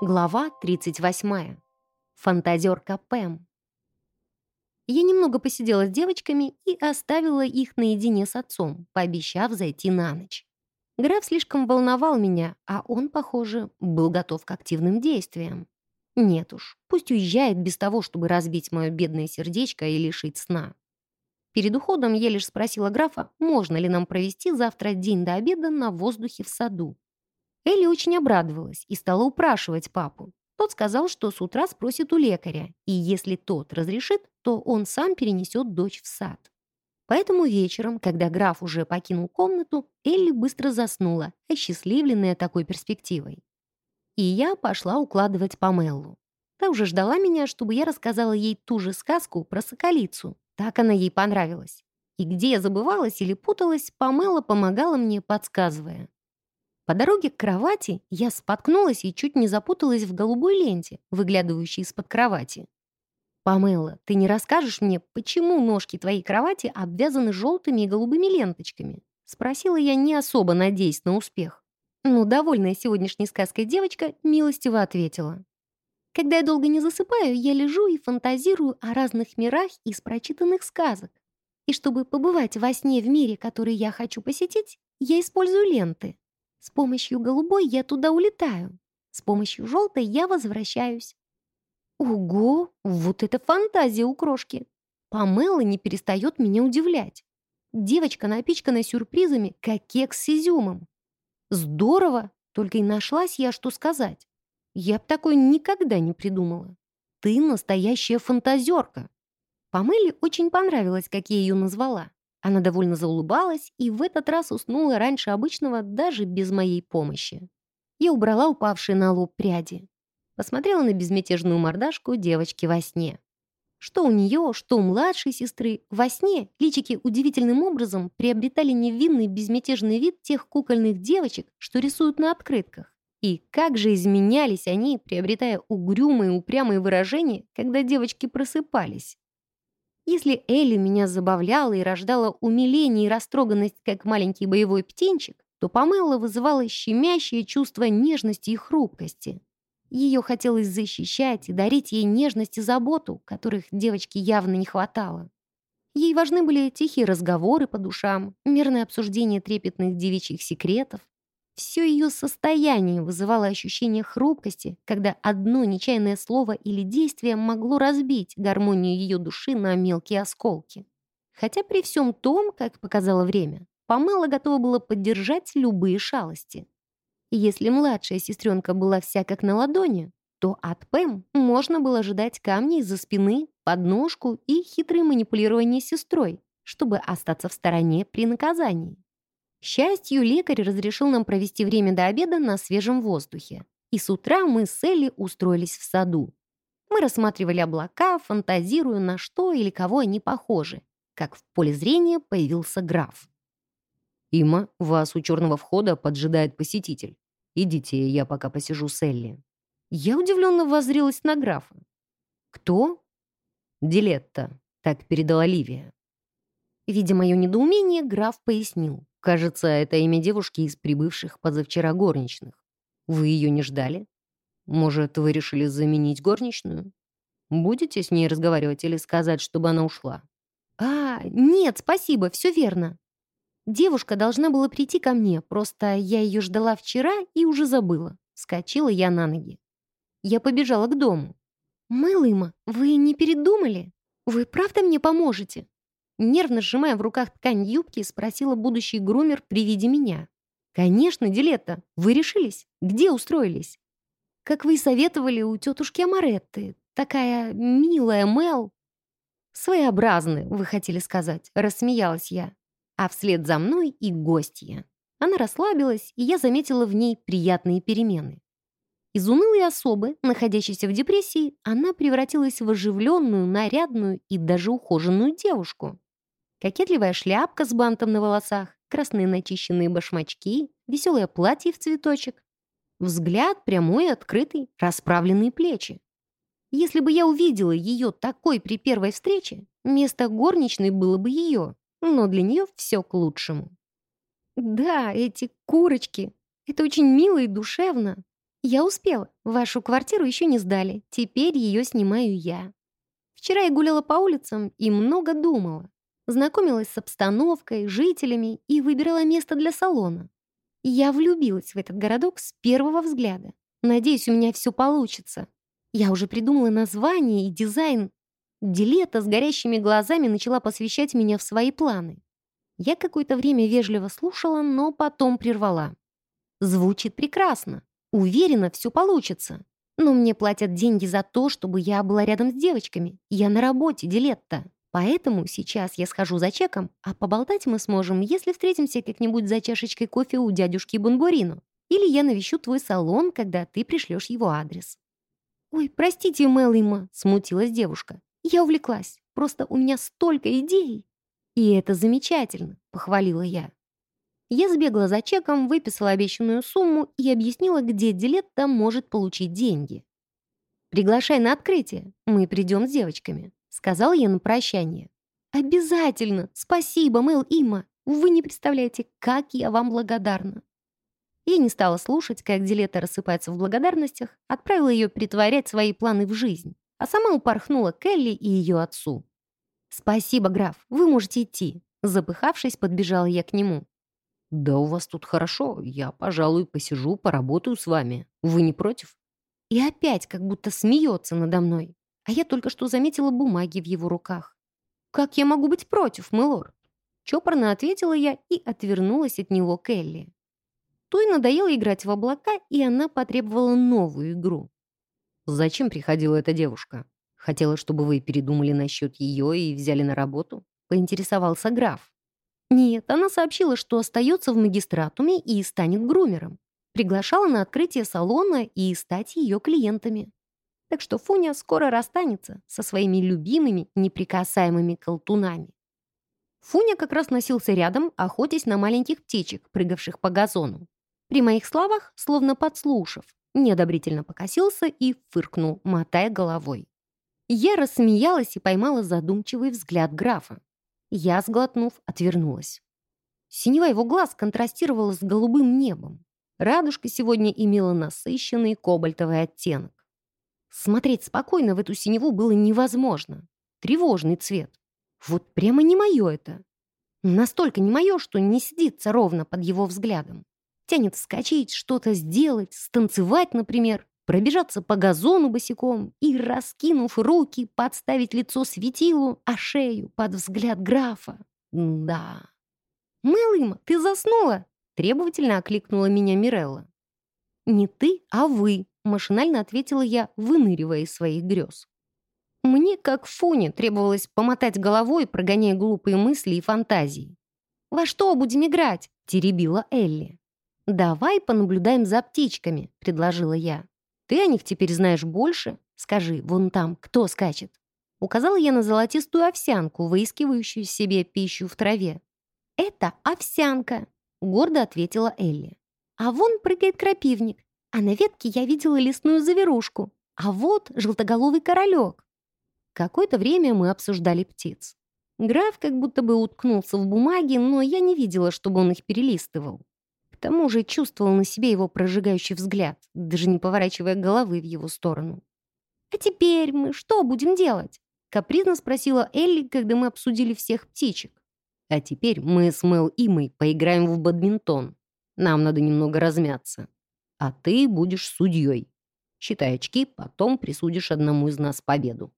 Глава 38. Фантазерка Пэм. Я немного посидела с девочками и оставила их наедине с отцом, пообещав зайти на ночь. Граф слишком волновал меня, а он, похоже, был готов к активным действиям. Нет уж, пусть уезжает без того, чтобы разбить мое бедное сердечко и лишить сна. Перед уходом я лишь спросила графа, можно ли нам провести завтра день до обеда на воздухе в саду. Элли очень обрадовалась и стала упрашивать папу. Тот сказал, что с утра спросит у лекаря, и если тот разрешит, то он сам перенесет дочь в сад. Поэтому вечером, когда граф уже покинул комнату, Элли быстро заснула, осчастливленная такой перспективой. И я пошла укладывать Памеллу. Та уже ждала меня, чтобы я рассказала ей ту же сказку про соколицу. Так она ей понравилась. И где я забывалась или путалась, Памела помогала мне, подсказывая. По дороге к кровати я споткнулась и чуть не запуталась в голубой ленте, выглядывающей из-под кровати. «Памела, ты не расскажешь мне, почему ножки твоей кровати обвязаны желтыми и голубыми ленточками?» Спросила я, не особо надеясь на успех. Ну, довольная сегодняшней сказкой девочка милостиво ответила. «Когда я долго не засыпаю, я лежу и фантазирую о разных мирах из прочитанных сказок. И чтобы побывать во сне в мире, который я хочу посетить, я использую ленты. С помощью голубой я туда улетаю. С помощью желтой я возвращаюсь. Ого, вот это фантазия у крошки. Памела не перестает меня удивлять. Девочка напичкана сюрпризами, как кекс с изюмом. Здорово, только и нашлась я, что сказать. Я б такой никогда не придумала. Ты настоящая фантазерка. Памеле очень понравилось, как я ее назвала. Она довольно заулыбалась и в этот раз уснула раньше обычного даже без моей помощи. Я убрала упавшие на лоб пряди. Посмотрела на безмятежную мордашку девочки во сне. Что у нее, что у младшей сестры, во сне личики удивительным образом приобретали невинный безмятежный вид тех кукольных девочек, что рисуют на открытках. И как же изменялись они, приобретая угрюмые упрямые выражения, когда девочки просыпались. Если Элли меня забавляла и рождала умиление и растроганность, как маленький боевой птенчик, то Памелла вызывала щемящее чувство нежности и хрупкости. Ее хотелось защищать и дарить ей нежность и заботу, которых девочке явно не хватало. Ей важны были тихие разговоры по душам, мирное обсуждение трепетных девичьих секретов, все ее состояние вызывало ощущение хрупкости, когда одно нечаянное слово или действие могло разбить гармонию ее души на мелкие осколки. Хотя при всем том, как показало время, Памела готова была поддержать любые шалости. И если младшая сестренка была вся как на ладони, то от Пэм можно было ожидать камней из-за спины, подножку и хитрые манипулирования сестрой, чтобы остаться в стороне при наказании счастью, лекарь разрешил нам провести время до обеда на свежем воздухе. И с утра мы с Элли устроились в саду. Мы рассматривали облака, фантазируя, на что или кого они похожи. Как в поле зрения появился граф. «Има, вас у черного входа поджидает посетитель. Идите, я пока посижу с Элли». Я удивленно воззрелась на графа. «Кто?» «Дилетта», — так передала Ливия. Видя мое недоумение, граф пояснил. Кажется, это имя девушки из прибывших позавчера горничных. Вы ее не ждали? Может, вы решили заменить горничную? Будете с ней разговаривать или сказать, чтобы она ушла? А, нет, спасибо, все верно. Девушка должна была прийти ко мне, просто я ее ждала вчера и уже забыла. Скочила я на ноги. Я побежала к дому. «Мылыма, вы не передумали? Вы правда мне поможете?» Нервно сжимая в руках ткань юбки, спросила будущий грумер при виде меня. «Конечно, Дилетта, вы решились? Где устроились?» «Как вы и советовали у тетушки Амаретты. Такая милая Мел». «Своеобразны, вы хотели сказать», — рассмеялась я. А вслед за мной и гостья. Она расслабилась, и я заметила в ней приятные перемены. Из унылой особы, находящейся в депрессии, она превратилась в оживленную, нарядную и даже ухоженную девушку. Кокетливая шляпка с бантом на волосах, красные начищенные башмачки, веселое платье в цветочек. Взгляд прямой, открытый, расправленные плечи. Если бы я увидела ее такой при первой встрече, место горничной было бы ее, но для нее все к лучшему. Да, эти курочки. Это очень мило и душевно. «Я успела. Вашу квартиру еще не сдали. Теперь ее снимаю я. Вчера я гуляла по улицам и много думала. Знакомилась с обстановкой, жителями и выбирала место для салона. Я влюбилась в этот городок с первого взгляда. Надеюсь, у меня все получится. Я уже придумала название и дизайн. Дилета с горящими глазами начала посвящать меня в свои планы. Я какое-то время вежливо слушала, но потом прервала. Звучит прекрасно. Уверена, все получится. Но мне платят деньги за то, чтобы я была рядом с девочками. Я на работе, Дилетта. Поэтому сейчас я схожу за чеком, а поболтать мы сможем, если встретимся как-нибудь за чашечкой кофе у дядюшки Бонбурину. Или я навещу твой салон, когда ты пришлешь его адрес». «Ой, простите, Меллима», — смутилась девушка. «Я увлеклась. Просто у меня столько идей». «И это замечательно», — похвалила я. Я сбегала за чеком, выписала обещанную сумму и объяснила, где Дилетта может получить деньги. «Приглашай на открытие. Мы придем с девочками», — сказал я на прощание. «Обязательно! Спасибо, Мэл Има! Вы не представляете, как я вам благодарна!» Я не стала слушать, как Дилетта рассыпается в благодарностях, отправила ее притворять свои планы в жизнь, а сама упорхнула к Элли и ее отцу. «Спасибо, граф, вы можете идти», Запыхавшись, подбежала я к нему. «Да у вас тут хорошо. Я, пожалуй, посижу, поработаю с вами. Вы не против?» И опять как будто смеется надо мной. А я только что заметила бумаги в его руках. «Как я могу быть против, милорд?» Чопорно ответила я и отвернулась от него к Элли. Той надоело играть в облака, и она потребовала новую игру. «Зачем приходила эта девушка? Хотела, чтобы вы передумали насчет ее и взяли на работу?» — поинтересовался граф. Нет, она сообщила, что остается в магистратуме и станет грумером. Приглашала на открытие салона и стать ее клиентами. Так что Фуня скоро расстанется со своими любимыми неприкасаемыми колтунами. Фуня как раз носился рядом, охотясь на маленьких птичек, прыгавших по газону. При моих словах, словно подслушав, неодобрительно покосился и фыркнул, мотая головой. Я рассмеялась и поймала задумчивый взгляд графа. Я, сглотнув, отвернулась. Синева его глаз контрастировала с голубым небом. Радужка сегодня имела насыщенный кобальтовый оттенок. Смотреть спокойно в эту синеву было невозможно. Тревожный цвет. Вот прямо не мое это. Настолько не мое, что не сидится ровно под его взглядом. Тянет вскочить, что-то сделать, станцевать, например пробежаться по газону босиком и, раскинув руки, подставить лицо светилу, а шею под взгляд графа. Да. «Мэлыма, ты заснула?» — требовательно окликнула меня Мирелла. «Не ты, а вы», — машинально ответила я, выныривая из своих грез. Мне, как фоне, требовалось помотать головой, прогоняя глупые мысли и фантазии. «Во что будем играть?» — теребила Элли. «Давай понаблюдаем за птичками», — предложила я. Ты о них теперь знаешь больше? Скажи, вон там, кто скачет?» Указала я на золотистую овсянку, выискивающую себе пищу в траве. «Это овсянка», — гордо ответила Элли. «А вон прыгает крапивник, а на ветке я видела лесную заверушку, а вот желтоголовый королек». Какое-то время мы обсуждали птиц. Граф как будто бы уткнулся в бумаге, но я не видела, чтобы он их перелистывал. К тому же чувствовал на себе его прожигающий взгляд, даже не поворачивая головы в его сторону. «А теперь мы что будем делать?» — капризно спросила Элли, когда мы обсудили всех птичек. «А теперь мы с Мэл и мы поиграем в бадминтон. Нам надо немного размяться. А ты будешь судьей. Считай очки, потом присудишь одному из нас победу».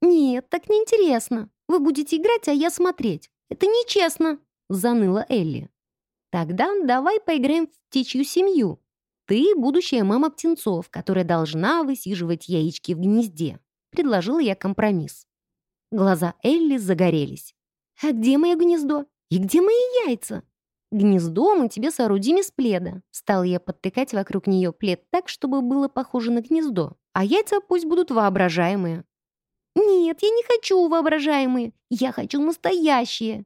«Нет, так неинтересно. Вы будете играть, а я смотреть. Это нечестно», — заныла Элли. Тогда давай поиграем в птичью семью. Ты будущая мама птенцов, которая должна высиживать яички в гнезде. Предложила я компромисс. Глаза Элли загорелись. «А где мое гнездо? И где мои яйца?» «Гнездо мы тебе соорудим из пледа». Стал я подтыкать вокруг нее плед так, чтобы было похоже на гнездо. А яйца пусть будут воображаемые. «Нет, я не хочу воображаемые. Я хочу настоящие».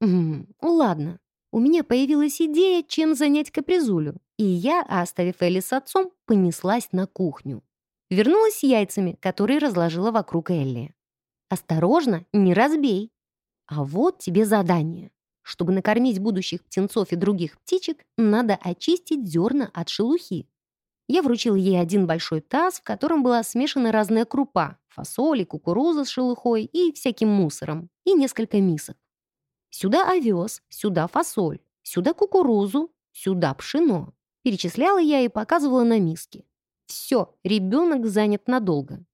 «М ладно, у меня появилась идея, чем занять капризулю, и я, оставив Элли с отцом, понеслась на кухню. Вернулась с яйцами, которые разложила вокруг Элли. «Осторожно, не разбей!» А вот тебе задание. Чтобы накормить будущих птенцов и других птичек, надо очистить зерна от шелухи. Я вручил ей один большой таз, в котором была смешана разная крупа, фасоль кукуруза с шелухой и всяким мусором, и несколько мисок. Сюда овес, сюда фасоль, сюда кукурузу, сюда пшено. Перечисляла я и показывала на миске. Все, ребенок занят надолго.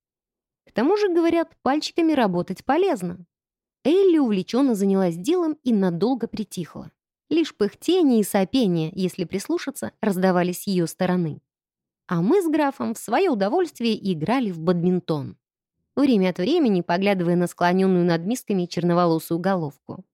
К тому же, говорят, пальчиками работать полезно. Элли увлеченно занялась делом и надолго притихла. Лишь пыхтение и сопение, если прислушаться, раздавались ее стороны. А мы с графом в свое удовольствие играли в бадминтон. Время от времени, поглядывая на склоненную над мисками черноволосую головку.